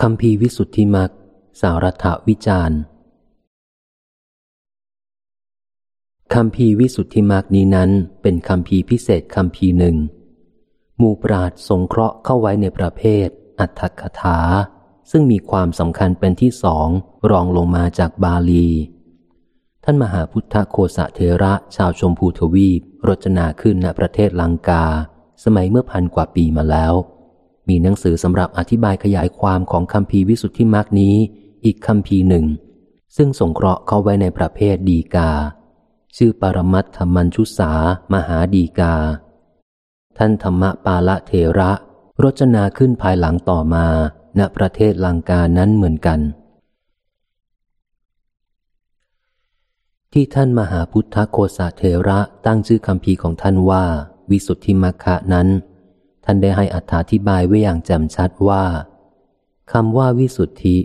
คำพีวิสุทธิมักสารัฐวิจารณ์คำพีวิสุทธิมักนี้นั้นเป็นคำพีพิเศษคำพีหนึ่งหมู่ปราดสงเคราะห์เข้าไว้ในประเภท อัตถกถา ซึ่งมีความสำคัญเป็นที่สองรองลงมาจากบาลี ท่านมหาพุทธโคสะเทระชาวชมพูทวีปรจนาขึ้นณประเทศลังกา สมัยเมื่อพันกว่าปีมาแล้ว มีหนังสือสำหรับอธิบายขยายความของคำพีวิสุทธิมรรคนี้อีกคำพีหนึ่ง ซึ่งสงเคราะห์เข้าไว้ในประเภทดีกา ชื่อปรมัตถมัญชุสามหาดีกา ท่านธรรมปาละเทระรจนาขึ้นภายหลังต่อมา ณประเทศลังกานั้นเหมือนกัน ที่ท่านมหาพุทธโคสาเทระตั้งชื่อคำพีของท่านว่า วิสุทธิมัคคะนั้น ท่านได้ให้อธิบายไว้อย่างแจ่มชัดว่าคำว่าวิสุทธิ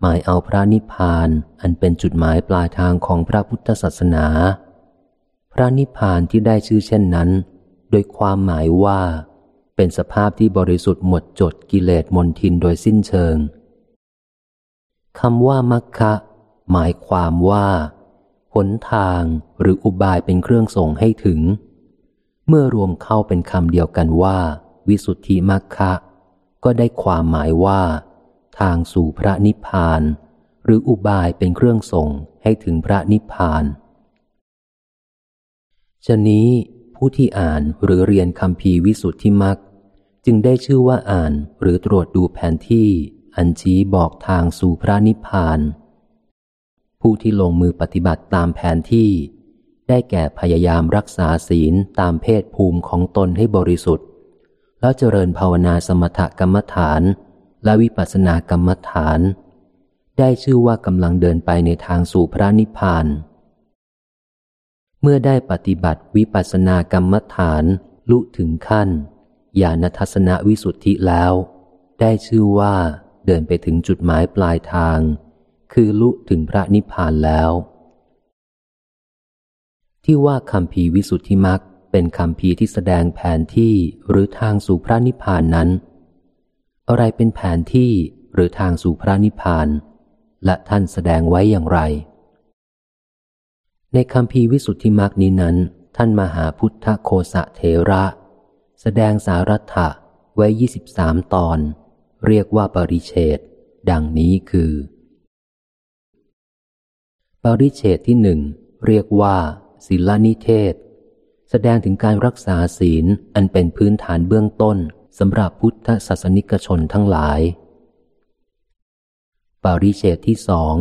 หมายเอาพระนิพพาน อันเป็นจุดหมายปลายทางของพระพุทธศาสนา พระนิพพานที่ได้ชื่อเช่นนั้น โดยความหมายว่า เป็นสภาพที่บริสุทธิ์หมดจดกิเลสมนทินโดยสิ้นเชิงคำว่ามัคคะหมายความว่าหนทางหรืออุบายเป็นเครื่องส่งให้ถึง เมื่อรวมเข้าเป็นคำเดียวกันว่า วิสุทธิมัคคะก็ได้ความหมายว่า ทางสู่พระนิพพาน หรืออุบายเป็นเครื่องส่งให้ถึงพระนิพพานฉะนี้ผู้ที่อ่านหรือเรียนคำพีวิสุทธิมักจึงได้ชื่อว่าอ่านหรือตรวจดูแผนที่อันชี้บอกทางสู่พระนิพพาน ผู้ที่ลงมือปฏิบัติตามแผนที่ ได้แก่พยายามรักษาศีลตามเพศภูมิของตนให้บริสุทธิ์ แล้วเจริญภาวนาสมถกรรมฐาน และวิปัสสนากรรมฐาน ได้ชื่อว่ากำลังเดินไปในทางสู่พระนิพพาน เมื่อได้ปฏิบัติวิปัสสนากรรมฐานลุถึงขั้นญาณทัศนวิสุทธิแล้ว ได้ชื่อว่าเดินไปถึงจุดหมายปลายทาง คือลุถึงพระนิพพานแล้ว ที่ว่าคำพีวิสุทธิมัก เป็นคำพีที่แสดงแผนที่หรือทางสู่พระนิพพานนั้น อะไรเป็นแผนที่หรือทางสู่พระนิพพาน และท่านแสดงไว้อย่างไร ในคำพีวิสุทธิมรรคนี้นั้น ท่านมหาพุทธโคสะเทระ แสดงสารัตถะไว้ยี่สิบสามตอน เรียกว่าปริเชตดังนี้คือปริเชตที่หนึ่งเรียกว่าศิลนิเทศ แสดงถึงการรักษาศีลอันเป็นพื้นฐานเบื้องต้นสำหรับพุทธศาสนิกชนทั้งหลาย ปาริเชตที่สอง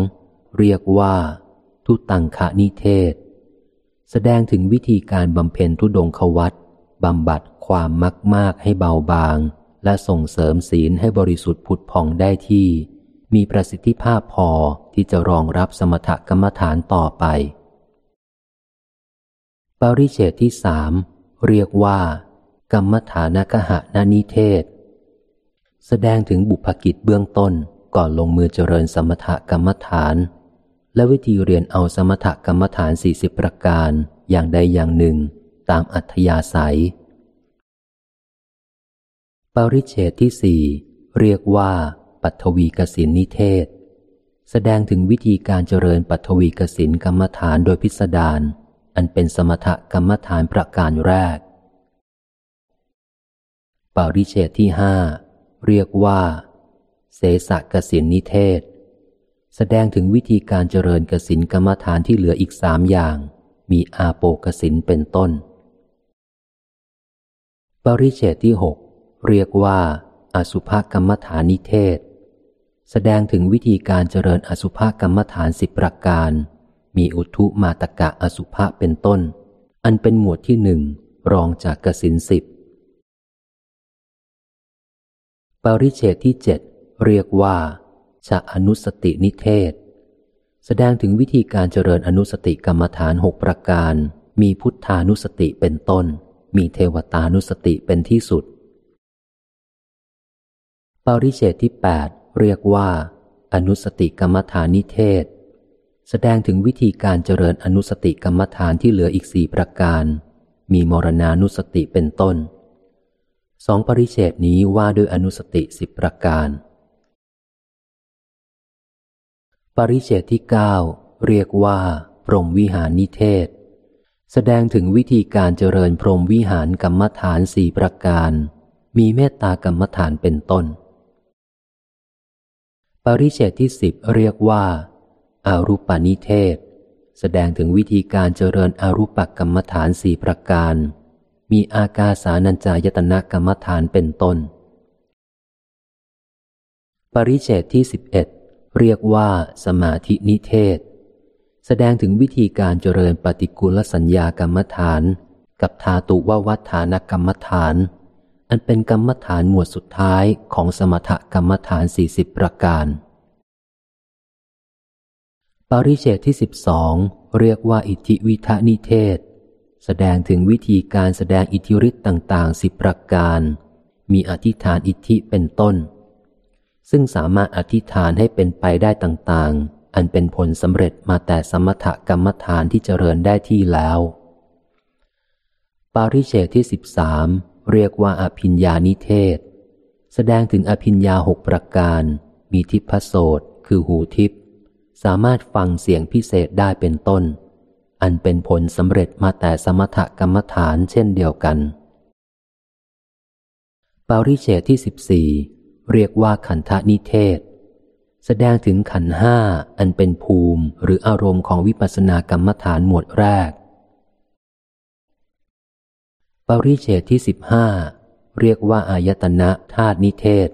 เรียกว่า ทุตังคนิเทศ แสดงถึงวิธีการบำเพ็ญทุดงควัตบำบัดความมักมากให้เบาบาง และส่งเสริมศีลให้บริสุทธิ์ผุดผ่องได้ที่ มีประสิทธิภาพพอที่จะรองรับสมถกรรมฐานต่อไป ปริเชตที่สามเรียกว่า กรรมฐานกหะนานิเทศ แสดงถึงบุพกิจเบื้องต้นก่อนลงมือเจริญสมถกรรมฐาน และวิธีเรียนเอาสมถกรรมฐานสี่สิบประการอย่างใดอย่างหนึ่ง ตามอัธยาศัย ปริเชตที่สี่เรียกว่าปัทวีกสินนิเทศ แสดงถึงวิธีการเจริญปัทวีกสินกรรมฐานโดยพิสดาร อันเป็นสมถกรรมฐานประการแรก ปาริเชตที่ห้าเรียกว่า เสสกสินนิเทศ แสดงถึงวิธีการเจริญกสินกรรมฐานที่เหลืออีกสามอย่าง มีอาโปกสินเป็นต้นปริเชตที่หกเรียกว่า อสุภกรรมฐานนิเทศ แสดงถึงวิธีการเจริญอสุภกรรมฐานสิบประการ มีอุทุมาตกะอสุภะเป็นต้น อันเป็นหมวดที่หนึ่งรองจากกสินสิบปริเชตที่เจ็ดเรียกว่าชะอนุสตินิเทศ แสดงถึงวิธีการเจริญอนุสติกรรมฐานหกประการ มีพุทธานุสติเป็นต้น มีเทวตานุสติเป็นที่สุด ปริเชตที่แปดเรียกว่า อนุสติกรรมฐานนิเทศ แสดงถึงวิธีการเจริญอนุสติกรรมฐานที่เหลืออีกสี่ประการ มีมรณานุสติเป็นต้น สองปริเชตนี้ว่าด้วยอนุสติสิบประการ ปริเชตที่เก้าเรียกว่าพรหมวิหารนิเทศ แสดงถึงวิธีการเจริญพรหมวิหารกรรมฐานสี่ประการ มีเมตตากรรมฐานเป็นต้น ปริเชตที่สิบเรียกว่า อารูปานิเทศ แสดงถึงวิธีการเจริญอารูปกรรมฐานสี่ประการ มีอากาสานัญจายตนะกรรมฐานเป็นต้น ปริเชตที่สิบเอ็ดเรียกว่าสมาธินิเทศ แสดงถึงวิธีการเจริญปฏิกูลสัญญากรรมฐาน กับธาตุววัฏฐานกรรมฐาน อันเป็นกรรมฐานหมวดสุดท้ายของสมถกรรมฐานสี่สิบประการ ปริเชตที่สิบสองเรียกว่าอิทธิวิทนิเทศ แสดงถึงวิธีการแสดงอิทธิฤทธิ์ต่างๆสิบประการ มีอธิษฐานอิทธิเป็นต้น ซึ่งสามารถอธิษฐานให้เป็นไปได้ต่างๆ อันเป็นผลสำเร็จมาแต่สมถกรรมฐานที่เจริญได้ที่แล้ว ปาริเชตที่สิบสามเรียกว่าอภิญญานิเทศ แสดงถึงอภิญญาหกประการ มีทิพโสตคือหูทิพ สามารถฟังเสียงพิเศษได้เป็นต้น อันเป็นผลสำเร็จมาแต่สมถกรรมฐานเช่นเดียวกัน ปาริเชตที่สิบสี่เรียกว่าขันธนิเทศ แสดงถึงขันห้าอันเป็นภูมิหรืออารมณ์ของวิปัสสนากรรมฐานหมวดแรกปริเชตที่สิบห้าเรียกว่าอายตนะธาตุนิเทศ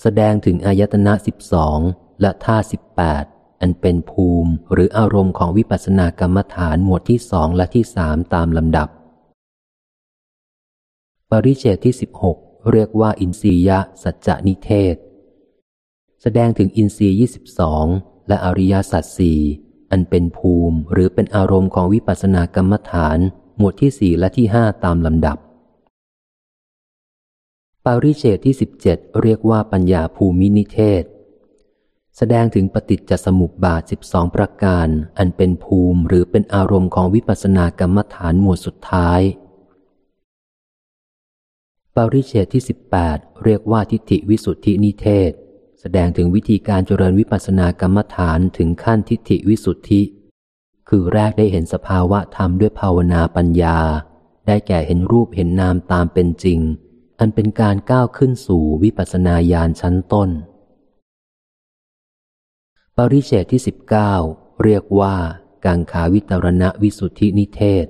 แสดงถึงอายตนะสิบสอง และธาสิบแปดอันเป็นภูมิหรืออารมณ์ของวิปัสสนากรรมฐานหมวดที่สองและที่สามตามลำดับ ปริเชตที่สิบหกเรียกว่าอินทรียสัจจนิเทศ แสดงถึงอินทรีย์ยี่สิบสองและอริยสัจสี่อันเป็นภูมิหรือเป็นอารมณ์ของวิปัสสนากรรมฐาน หมวดที่สี่และที่ห้าตามลำดับ ปาริเชตที่สิบเจ็ดเรียกว่าปัญญาภูมินิเทศ แสดงถึงปฏิจจสมุปบาทสิบสองประการ อันเป็นภูมิหรือเป็นอารมณ์ของวิปัสสนากรรมฐานหมวดสุดท้ายปริเชตที่สิบแปดเรียกว่าทิฏฐิวิสุทธินิเทศ แสดงถึงวิธีการเจริญวิปัสสนากรรมฐานถึงขั้นทิฏฐิวิสุทธิ คือแรกได้เห็นสภาวะธรรมด้วยภาวนาปัญญา ได้แก่เห็นรูปเห็นนามตามเป็นจริง อันเป็นการก้าวขึ้นสู่วิปัสสนาญาณชั้นต้น ปริเชตที่สิบเก้าเรียกว่ากังขาวิตรณวิสุทธินิเทศ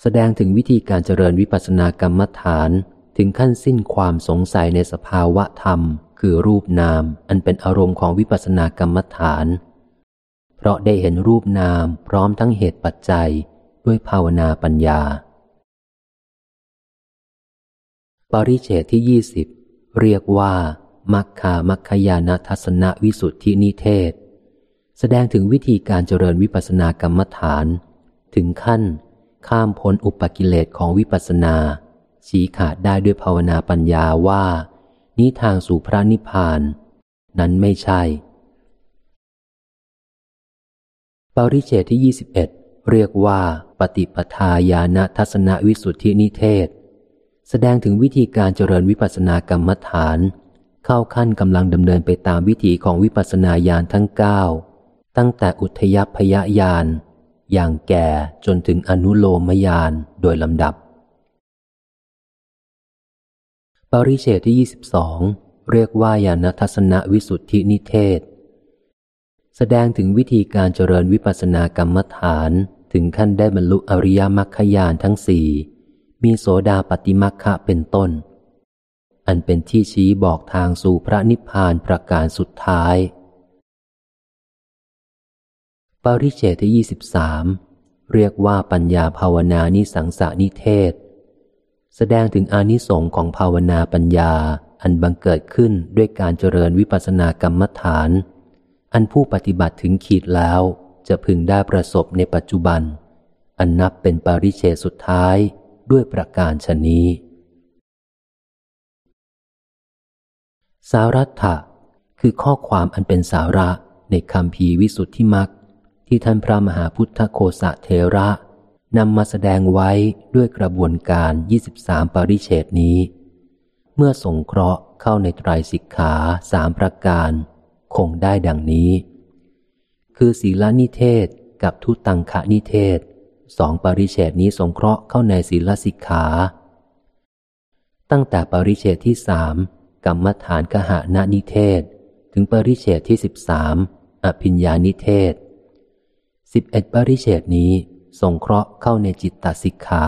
แสดงถึงวิธีการเจริญวิปัสสนากรรมฐานถึงขั้นสิ้นความสงสัยในสภาวะธรรม คือรูปนาม อันเป็นอารมณ์ของวิปัสสนากรรมฐาน เพราะได้เห็นรูปนามพร้อมทั้งเหตุปัจจัยด้วยภาวนาปัญญา ปริเฉทที่ยี่สิบเรียกว่า มัคคามัคคยานัทัศนวิสุทธินิเทศ แสดงถึงวิธีการเจริญวิปัสสนากรรมฐาน ถึงขั้น ข้ามพ้นอุปกิเลสของวิปัสสนา ชี้ขาดได้ด้วยภาวนาปัญญาว่า นี้ทางสู่พระนิพพาน นั้นไม่ใช่ปริเชตที่ยี่สิบเอ็ดเรียกว่าปฏิปทาญาณทัศนวิสุทธินิเทศ แสดงถึงวิธีการเจริญวิปัสสนากรรมฐาน เข้าขั้นกำลังดำเนินไปตามวิถีของวิปัสสนาญาณทั้งเก้าตั้งแต่อุทยพยญาณอย่างแก่จนถึงอนุโลมญาณโดยลำดับ ปริเชตที่ยี่สิบสองเรียกว่าญาณทัศนวิสุทธินิเทศ แสดงถึงวิธีการเจริญวิปัสสนากรรมฐานถึงขั้นได้บรรลุอริยมรรคญาณทั้งสี่มีโสดาปฏิมัคคะเป็นต้น อันเป็นที่ชี้บอกทางสู่พระนิพพานประการสุดท้าย ปริเชตที่ยี่สิบสามเรียกว่าปัญญาภาวนานิสังสานิเทศ แสดงถึงอานิสงค์ของภาวนาปัญญาอันบังเกิดขึ้นด้วยการเจริญวิปัสสนากรรมฐาน อันผู้ปฏิบัติถึงขีดแล้วจะพึงได้ประสบในปัจจุบัน อันนับเป็นปาริเชสุดท้ายด้วยประการชนี้ สารัตถะคือข้อความอันเป็นสาระในคำพีวิสุทธิมักที่ท่านพระมหาพุทธโคสะเทระนำมาแสดงไว้ด้วยกระบวนการ 23 ปริเชตนี้ เมื่อสงเคราะห์เข้าในไตรสิกขาสามประการ คงได้ดังนี้ คือศีลนิเทศกับทุตังคนิเทศสองปริเฉดนี้สงเคราะห์เข้าในศีลสิกขา ตั้งแต่ปริเฉดที่สาม กรรมฐานกหานานิเทศ ถึงปริเฉดที่สิบสามอภิญญานิเทศสิบเอ็ดปริเฉดนี้สงเคราะห์เข้าในจิตตสิกขา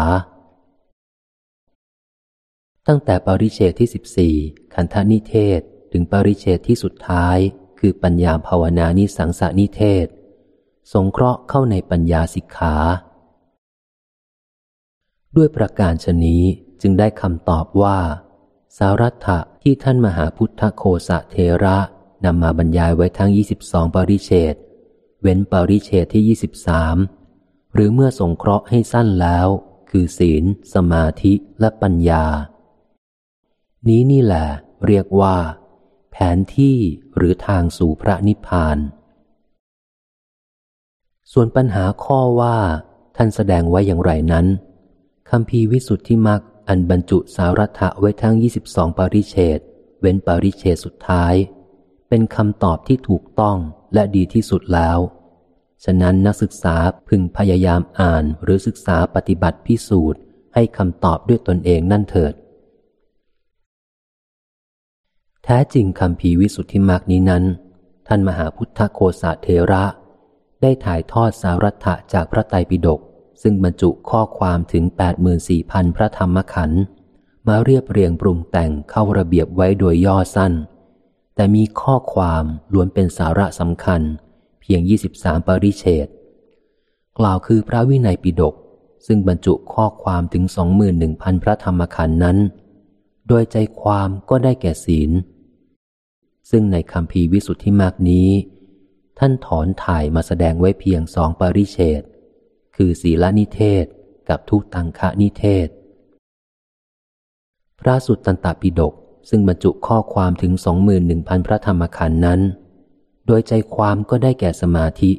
ตั้งแต่ปริเฉดที่สิบสี่ขันธนิเทศถึงปริเฉดที่สุดท้าย คือปัญญาภาวนานิสังสานิเทศ สงเคราะห์เข้าในปัญญาสิกขา ด้วยประการชนี้จึงได้คำตอบว่า สารัตถะที่ท่านมหาพุทธโคสะเทระนำมาบรรยายไว้ทั้ง 22 ปริเฉดเว้นปริเฉดที่ 23 หรือเมื่อสงเคราะห์ให้สั้นแล้ว คือศีล สมาธิและปัญญา นี้นี่แหละเรียกว่า แผนที่หรือทางสู่พระนิพพาน ส่วนปัญหาข้อว่า ท่านแสดงไว้อย่างไรนั้นคำพีวิสุทธิมัก อันบรรจุสารัะไว้ทั้ง 22ปริเฉดเว้นปริเฉดสุดท้าย เป็นคำตอบที่ถูกต้องและดีที่สุดแล้ว ฉะนั้นนักศึกษาพึงพยายามอ่านหรือศึกษาปฏิบัติพิสูจน์ให้คำตอบด้วยตนเองนั่นเถิด แท้จริงคำพีวิสุทธิมากนี้นั้น ท่านมหาพุทธโคสาเทระ ได้ถ่ายทอดสารัตะจากพระไตรปิฎก ซึ่งบรรจุข้อความถึง 84,000 พระธรรมขันธ์มาเรียบเรียงปรุงแต่งเข้าระเบียบไว้โดยย่อสั้น แต่มีข้อความล้วนเป็นสาระสำคัญ เพียง 23 ปริเฉดกล่าวคือพระวินัยปิฎกซึ่งบรรจุข้อความถึง 21,000 พระธรรมขันธ์นั้น โดยใจความก็ได้แก่ศีล ซึ่งในคำพีวิสุทธิมากนี้ ท่านถอนถ่ายมาแสดงไว้เพียงสองปริเฉด คือศีลนิเทศกับทุตังคะนิเทศ พระสุตตันตปิฎกซึ่งบรรจุข้อความถึงสองหมื่นหนึ่งพันพระธรรมขันธ์นั้น โดยใจความก็ได้แก่สมาธิ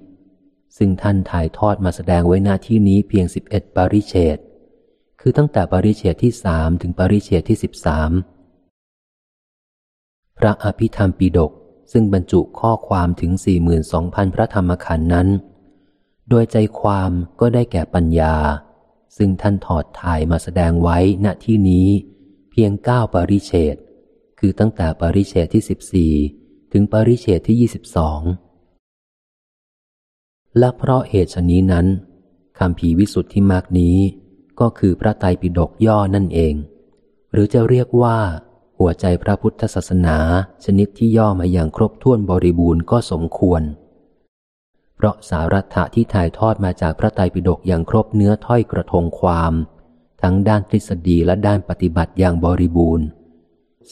ซึ่งท่านถ่ายทอดมาแสดงไว้หน้าที่นี้เพียงสิบเอ็ดปริเฉดคือตั้งแต่ปริเฉดที่สามถึงปริเฉดที่สิบสามพระอภิธรรมปิฎกซึ่งบรรจุข้อความถึงสี่หมื่นสองพันพระธรรมขันธ์นั้น โดยใจความก็ได้แก่ปัญญา ซึ่งท่านถอดถ่ายมาแสดงไว้ณที่นี้ เพียงเก้าปริเฉดคือตั้งแต่ปริเฉดที่สิบสี่ถึงปริเฉดที่ยี่สิบสองและเพราะเหตุชนี้นั้นคำพีวิสุทธิมากนี้ ก็คือพระไตรปิฎกย่อนั่นเอง หรือจะเรียกว่า หัวใจพระพุทธศาสนา ชนิดที่ย่อมาอย่างครบถ้วนบริบูรณ์ก็สมควร เพราะสารัตถะที่ถ่ายทอดมาจากพระไตรปิฎกอย่างครบเนื้อถ้อยกระทงความ ทั้งด้านทฤษฎีและด้านปฏิบัติอย่างบริบูรณ์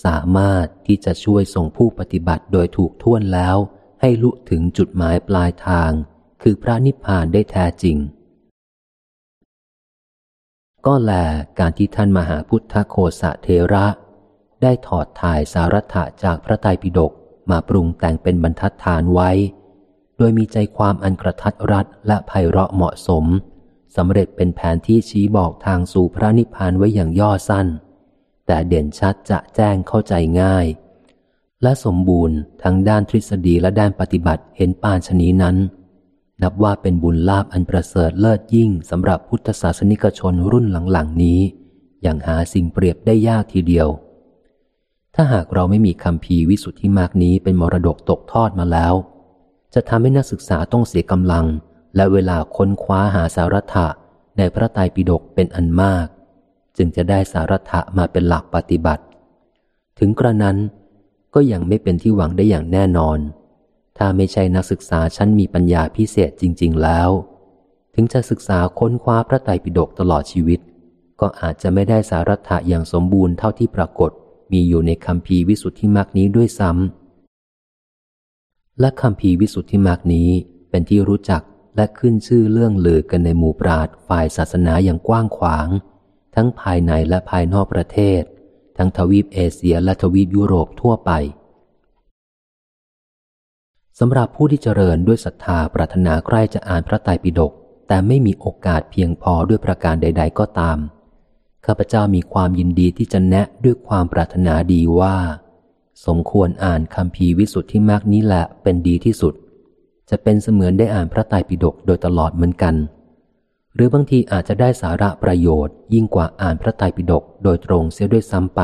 สามารถที่จะช่วยส่งผู้ปฏิบัติโดยถูกท่วนแล้ว ให้ลุถึงจุดหมายปลายทาง คือพระนิพพานได้แท้จริง ก็แลการที่ท่านมหาพุทธโคสะเทระ ได้ถอดถ่ายสารัตะจากพระไตรปิฎกมาปรุงแต่งเป็นบรรทัดฐานไว้ ดยมีใจความอันกระทัดรัดและไพเราะเหมาะสมสำเร็จเป็นแผนที่ชี้บอกทางสู่พระนิพพานไว้อย่างย่อสั้น แต่เด่นชัดจะแจ้งเข้าใจง่าย และสมบูรณ์ทั้งด้านทฤษฎีและด้านปฏิบัติเห็นปานชนีนั้น นับว่าเป็นบุญลาภอันประเสริฐเลิศยิ่งสำหรับพุทธศาสนิกชนรุ่นหลังๆนี้ อย่างหาสิ่งเปรียบได้ยากทีเดียว ถ้าหากเราไม่มีคำพีวิสุทธิมากนี้เป็นมรดกตกทอดมาแล้ว จะทำให้นักศึกษาต้องเสียกำลัง และเวลาค้นคว้าหาสารถะในพระไตรปิฎกเป็นอันมาก จึงจะได้สารถะมาเป็นหลักปฏิบัติ ถึงกระนั้นก็ยังไม่เป็นที่หวังได้อย่างแน่นอน ถ้าไม่ใช่นักศึกษาชั้นมีปัญญาพิเศษจริง ๆ แล้ว ถึงจะศึกษาค้นคว้าพระไตรปิฎกตลอดชีวิต ก็อาจจะไม่ได้สารถะอย่างสมบูรณ์เท่าที่ปรากฏมีอยู่ในคำพีวิสุทธิมรรคนี้ด้วยซ้ำ และคำพีวิสุทธิมรรคนี้เป็นที่รู้จักและขึ้นชื่อเรื่องลือกันในหมู่ปราดฝ่ายศาสนาอย่างกว้างขวาง ทั้งภายในและภายนอกประเทศ ทั้งทวีปเอเชียและทวีปยุโรปทั่วไปสำหรับผู้ที่เจริญด้วยศรัทธาปรารถนาใคร่จะอ่านพระไตรปิฎกแต่ไม่มีโอกาสเพียงพอด้วยประการใด ๆ ก็ตามข้าพเจ้ามีความยินดีที่จะแนะด้วยความปรารถนาดีว่า สมควรอ่านคำพีวิสุทธิมากนี้แหละเป็นดีที่สุดจจะเป็นเสมือนได้อ่านพระไตรปิฎกโดยตลอดเหมือนกัน หรือบางทีอาจจะได้สาระประโยชน์ ยิ่งกว่าอ่านพระไตรปิฎกโดยตรงเสียด้วยซ้ำไป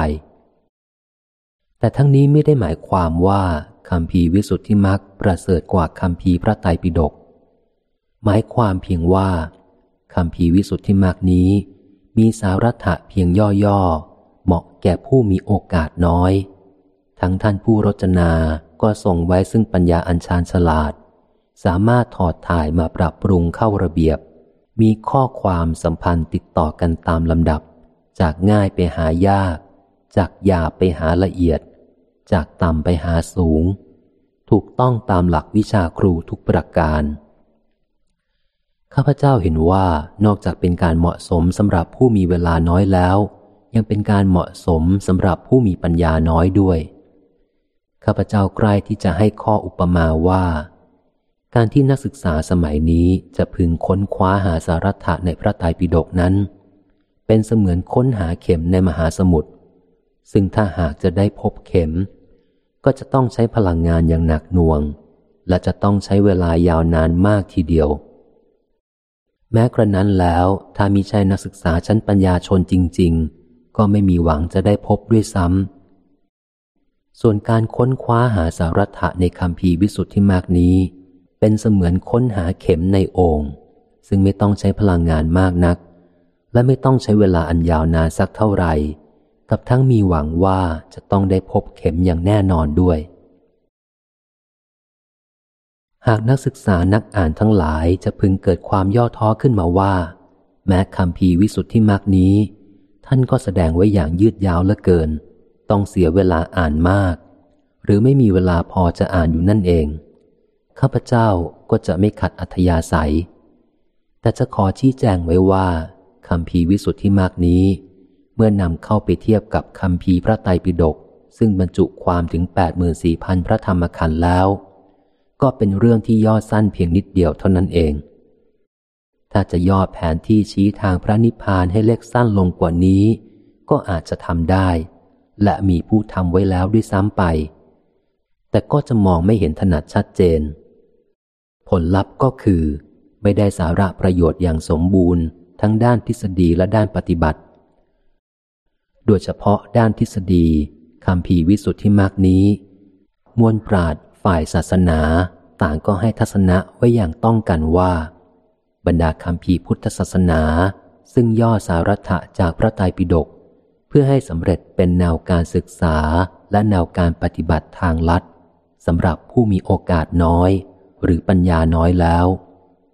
แต่ทั้งนี้ไม่ได้หมายความว่าคำพีวิสุทธิมักประเสริฐกว่าคำพีพระไตรปิฎกหมายความเพียงว่าคำพีวิสุทธิมักนี้ มีสาระถะเพียงย่อๆเหมาะแก่ผู้มีโอกาสน้อย ทั้งท่านผู้รจนาก็ส่งไว้ซึ่งปัญญาอัญชานฉลาด สามารถถอดถ่ายมาปรับปรุงเข้าระเบียบ มีข้อความสัมพันธ์ติดต่อกันตามลำดับ จากง่ายไปหายาก จากหยาบไปหาละเอียด จากต่ำไปหาสูง ถูกต้องตามหลักวิชาครูทุกประการข้าพเจ้าเห็นว่านอกจากเป็นการเหมาะสมสำหรับผู้มีเวลาน้อยแล้ว ยังเป็นการเหมาะสมสำหรับผู้มีปัญญาน้อยด้วย ข้าพเจ้าใกล้ที่จะให้ข้ออุปมาว่า การที่นักศึกษาสมัยนี้จะพึงค้นคว้าหาสารัตะในพระไตรปิฎกนั้น เป็นเสมือนค้นหาเข็มในมหาสมุทรซึ่งถ้าหากจะได้พบเข็ม ก็จะต้องใช้พลังงานอย่างหนักหน่วง และจะต้องใช้เวลายาวนานมากทีเดียว แม้กระนั้นแล้วถ้ามีใช่นักศึกษาชั้นปัญญาชนจริง ๆ ก็ไม่มีหวังจะได้พบด้วยซ้ำ ส่วนการค้นคว้าหาสารัตะในคำพีวิสุทธิมากนี้ เป็นเสมือนค้นหาเข็มในโอ่งซึ่งไม่ต้องใช้พลังงานมากนัก และไม่ต้องใช้เวลาอันยาวนานสักเท่าไหร่กับทั้งมีหวังว่าจะต้องได้พบเข็มอย่างแน่นอนด้วย หากนักศึกษานักอ่านทั้งหลายจะพึงเกิดความย่อท้อขึ้นมาว่า แม้คำพีวิสุทธิมากนี้ ท่านก็แสดงไว้อย่างยืดยาวเหลือเกิน ต้องเสียเวลาอ่านมาก หรือไม่มีเวลาพอจะอ่านอยู่นั่นเอง ข้าพเจ้าก็จะไม่ขัดอัธยาศัย แต่จะขอชี้แจงไว้ว่าคำพีวิสุทธิมากนี้ เมื่อนำเข้าไปเทียบกับคำพีพระไตรปิฎกซึ่งบรรจุความถึงแปดหมื่นสี่พันพระธรรมขันธ์แล้ว ก็เป็นเรื่องที่ย่อสั้นเพียงนิดเดียวเท่านั้นเอง ถ้าจะย่อแผนที่ชี้ทางพระนิพพานให้เล็กสั้นลงกว่านี้ ก็อาจจะทำได้ และมีผู้ทำไว้แล้วด้วยซ้ำไป แต่ก็จะมองไม่เห็นถนัดชัดเจน ผลลัพธ์ก็คือ ไม่ได้สาระประโยชน์อย่างสมบูรณ์ ทั้งด้านทฤษฎีและด้านปฏิบัติ โดยเฉพาะด้านทฤษฎีคำพีวิสุทธิมากนี้ มวลปราดฝ่ายศาสนาต่างก็ให้ทัศนะไว้อย่างต้องกันว่า บรรดาคำพีพุทธศาสนา ซึ่งย่อสารัะจากพระไตรปิฎก พื่อให้สำเร็จเป็นแนวการศึกษาและแนวการปฏิบัติทางลัดสำหรับผู้มีโอกาสน้อย หรือปัญญาน้อยแล้ว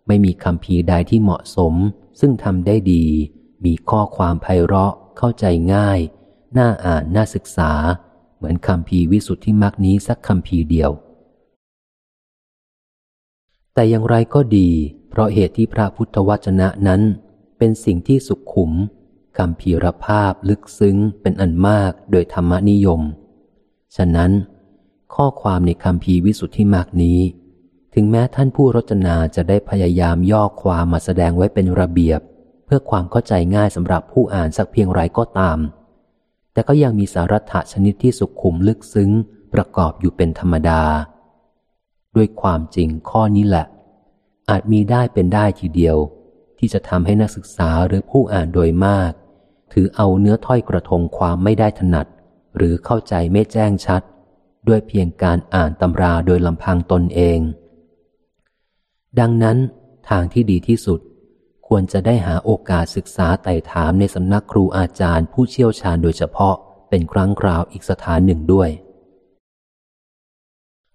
ไม่มีคำพีใดที่เหมาะสม ซึ่งทำได้ดี มีข้อความไพเราะเข้าใจง่าย น่าอ่านน่าศึกษา เหมือนคำพีวิสุทธิมรักนี้สักคำพีเดียว แต่อย่างไรก็ดี เพราะเหตุที่พระพุทธวจนะนั้น เป็นสิ่งที่สุขขุม คำพีรภาพลึกซึ้งเป็นอันมากโดยธรรมนิยม ฉะนั้น ข้อความในคำพีวิสุทธิมากนี้ ถึงแม้ท่านผู้รจนาจะได้พยายามย่อความมาแสดงไว้เป็นระเบียบ เพื่อความเข้าใจง่ายสำหรับผู้อ่านสักเพียงไรก็ตาม แต่ก็ยังมีสาระชนิดที่สุขุมลึกซึ้งประกอบอยู่เป็นธรรมดา ด้วยความจริงข้อนี้แหละ อาจมีได้เป็นได้ทีเดียว ที่จะทำให้นักศึกษาหรือผู้อ่านโดยมาก ถือเอาเนื้อถ้อยกระทงความไม่ได้ถนัด หรือเข้าใจไม่แจ้งชัด ด้วยเพียงการอ่านตำราโดยลำพังตนเอง ดังนั้น ทางที่ดีที่สุด ควรจะได้หาโอกาสศึกษาไต่ถามในสำนักครูอาจารย์ผู้เชี่ยวชาญโดยเฉพาะเป็นครั้งคราวอีกสถานหนึ่งด้วย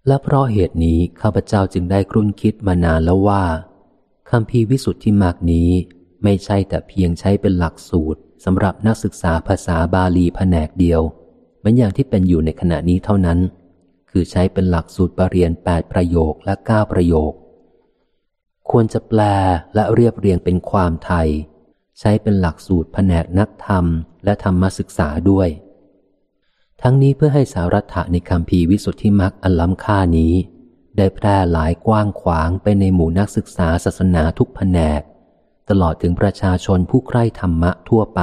และเพราะเหตุนี้ข้าพเจ้าจึงได้ครุ่นคิดมานานแล้วว่าคำพีวิสุทธิมากนี้ไม่ใช่แต่เพียงใช้เป็นหลักสูตร สำหรับนักศึกษาภาษาบาลีแผนกเดียวเหมือนอย่างที่เป็นอยู่ในขณะนี้เท่านั้น คือใช้เป็นหลักสูตรปรริญญาแปดประโยคและเก้าประโยค ควรจะแปลและเรียบเรียงเป็นความไทย ใช้เป็นหลักสูตรแผนกนักธรรม และธรรมศึกษาด้วย ทั้งนี้เพื่อให้สารัตะในคำพีวิสุทธิมักอันล้ำค่านี้ ได้แพร่หลายกว้างขวางไปในหมู่นักศึกษาศาสนาทุกแผนก ตลอดถึงประชาชนผู้ใคร่ธรรมะทั่วไป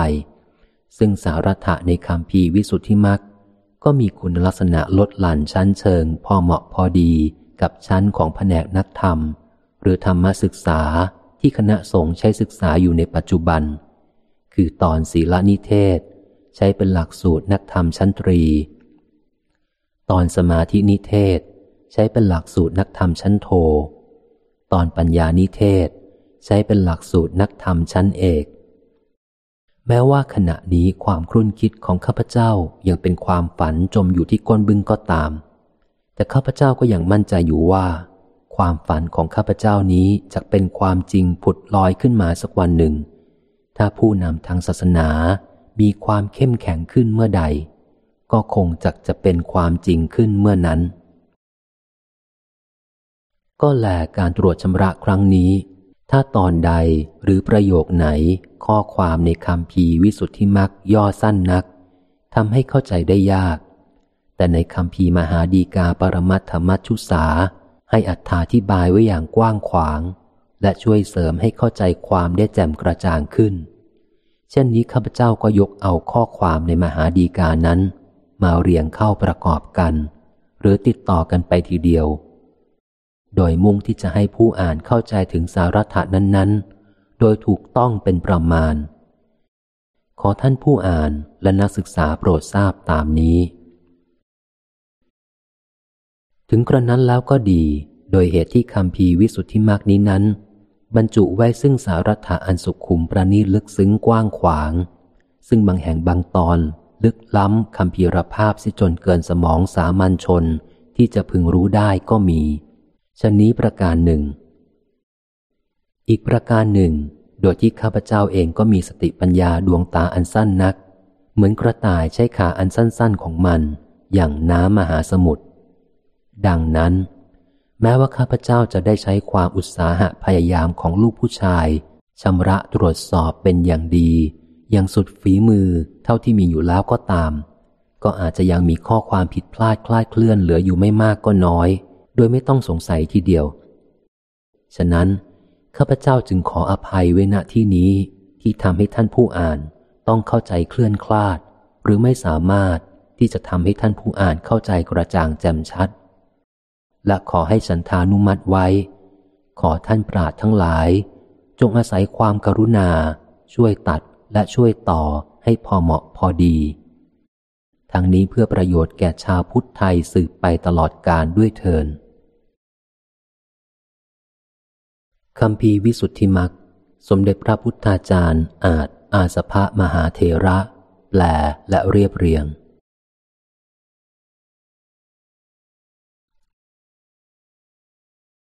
ซึ่งสารัตะในคำพีวิสุทธิมักก็มีคุณลักษณะลดหลั่นชั้นเชิง พอเหมาะพอดีกับชั้นของแผนกนักธรรม หรือธรรมศึกษาที่คณะสงฆ์ใช้ศึกษาอยู่ในปัจจุบัน คือตอนศีลนิเทศ ใช้เป็นหลักสูตรนักธรรมชั้นตรี ตอนสมาธินิเทศ ใช้เป็นหลักสูตรนักธรรมชั้นโท ตอนปัญญานิเทศ ใช้เป็นหลักสูตรนักธรรมชั้นเอก แม้ว่าขณะนี้ความครุ่นคิดของข้าพเจ้ายังเป็นความฝันจมอยู่ที่ก้นบึงก็ตาม แต่ข้าพเจ้าก็ยังมั่นใจอยู่ว่า ความฝันของข้าพเจ้านี้จะเป็นความจริงผุดลอยขึ้นมาสักวันหนึ่ง ถ้าผู้นำทางศาสนามีความเข้มแข็งขึ้นเมื่อใด ก็คงจะจะเป็นความจริงขึ้นเมื่อนั้น ก็แลการตรวจชำระครั้งนี้ ถ้าตอนใดหรือประโยคไหนข้อความในคำพีวิสุทธิมักย่อสั้นนักทำให้เข้าใจได้ยาก แต่ในคำพีมหาดีกาปรมัตถมัชชุสา ให้อัธาธิบายไว้อย่างกว้างขวาง และช่วยเสริมให้เข้าใจความได้แจ่มกระจ่างขึ้น เช่นนี้ข้าพเจ้าก็ยกเอาข้อความในมหาดีกานั้น มาเรียงเข้าประกอบกัน หรือติดต่อกันไปทีเดียว โดยมุ่งที่จะให้ผู้อ่านเข้าใจถึงสาระนั้น ๆ โดยถูกต้องเป็นประมาณ ขอท่านผู้อ่านและนักศึกษาโปรดทราบตามนี้ ถึงกระนั้นแล้วก็ดี โดยเหตุที่คำพีวิสุทธิมากนี้นั้น บรรจุไว้ซึ่งสารถะอันสุขุมประณีตลึกซึ้งกว้างขวาง ซึ่งบางแห่งบางตอนลึกล้ำคำพีรภาพสิจนเกินสมองสามัญชนที่จะพึงรู้ได้ก็มี ชนนี้ประการหนึ่ง อีกประการหนึ่ง โดยที่ข้าพเจ้าเองก็มีสติปัญญาดวงตาอันสั้นนัก เหมือนกระต่ายใช้ขาอันสั้นๆของมัน อย่างน้ำมหาสมุทรดังนั้น แม้ว่าข้าพเจ้าจะได้ใช้ความอุตสาหะพยายามของลูกผู้ชายชำระตรวจสอบเป็นอย่างดี อย่างสุดฝีมือเท่าที่มีอยู่แล้วก็ตาม ก็อาจจะยังมีข้อความผิดพลาดคลาดเคลื่อนเหลืออยู่ไม่มากก็น้อย โดยไม่ต้องสงสัยทีเดียว ฉะนั้น ข้าพเจ้าจึงขออภัยไว้ณที่นี้ที่ทำให้ท่านผู้อ่านต้องเข้าใจเคลื่อนคลาด หรือไม่สามารถที่จะทำให้ท่านผู้อ่านเข้าใจกระจ่างแจ่มชัด และขอให้ฉันทานุมัติไว้ ขอท่านปราดทั้งหลาย จงอาศัยความกรุณา ช่วยตัดและช่วยต่อให้พอเหมาะพอดี ทั้งนี้เพื่อประโยชน์แก่ชาวพุทธไทยสืบไปตลอดกาลด้วยเทิน คำพีวิสุทธิมัก สมเด็จพระพุทธาจารย์อาจอาสภะมหาเทระ แปลและเรียบเรียง